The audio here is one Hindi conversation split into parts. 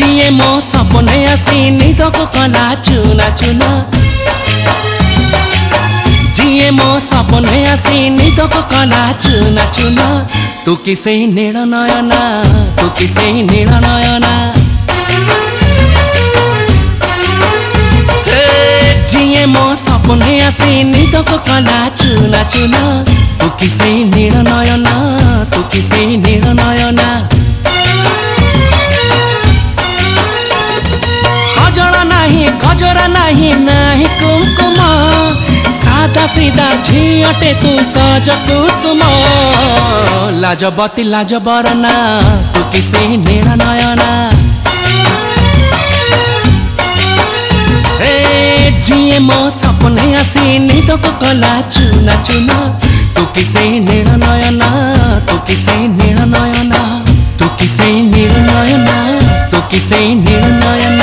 जिए मो सपने आसी निदको कला चुना चुना जिए मो सपने आसी निदको कला चुना चुना तू किसे नील तू किसे नील नयना जिए मो सपने आसी निदको कला चुना चुना तू किसे नील तू किसे नील चोरा नहीं नहीं कुमकुम सादा सीधा झीटे तू सज कुसुम लाजबती लाज बरना तू किसे निर्णयना झिए मो सपने आसी नींद को कला चुना चुना तू किसी किसे निर्णयना तू किसे निर्णयना तू किसे निर्णयना तू किसे नयना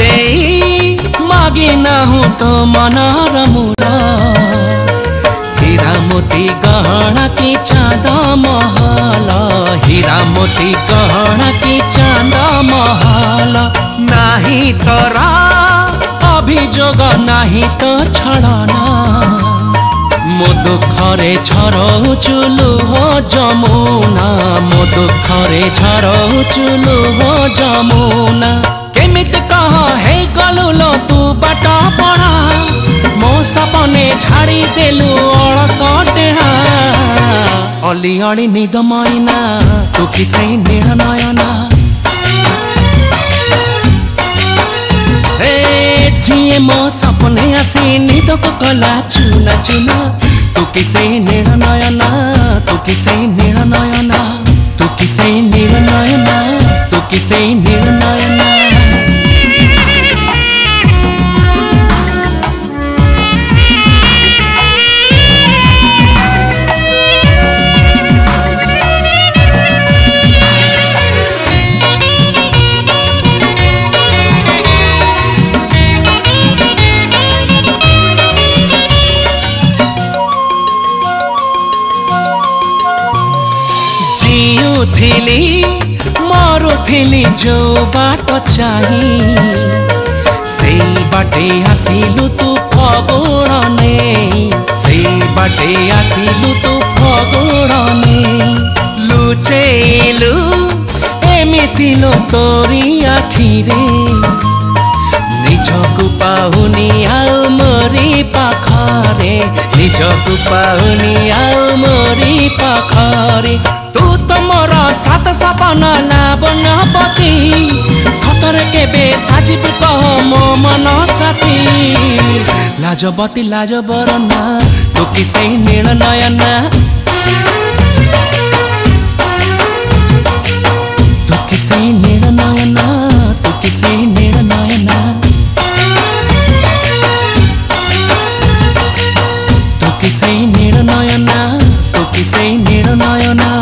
দেই মাগি নাহু তো মনর মূল হীরামতি গহଣା কি চাঁদ মহাল হীরামতি গহଣା কি চাঁদ মহাল নাহি তরা অভিযোগ নাহি তো ছড়না ମୋ ଦୁଃଖରେ ଝରଉଛୁ ଲୁହ ଯମୁନା ମୋ ଦୁଃଖରେ ଝରଉଛୁ ଲୁହ ଯମୁନା सपने झाड़ी देलू अड़स डेहा अली अली निद मैना तू किसे नयना झिए मो सपने आसे निद को कला चुना चुना तू किसे नयना तू किसे नयना तू किसे नयना तू किसे नयना ଥିଲି ମରୁଥିଲି ଯୋଉ ବାଟ ଚାହିଁ ସେଇ ବାଟେ ଆସିଲୁ ତୁ ଫଗୁଣ ନେଇ ସେଇ ବାଟେ ଆସିଲୁ ତୁ ଫଗୁଣ ନେଇ ଲୁଚେଇଲୁ ଏମିତି ଲୋ ତୋରି ଆଖିରେ ନିଜକୁ ପାଉନି ଆଉ ମୋରି ପାଖରେ ନିଜକୁ ପାଉନି ଆଉ ମୋରି ପାଖରେ ତୁ कमर सात सपन बन पति सतर के बे साजिब पुत म मन साथी बति लाज बरना तोकी सही नील नयना तोकी सही नील नयना तोकी सही नील नयना இசை நிறநாயனா